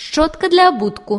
Щотка для обутку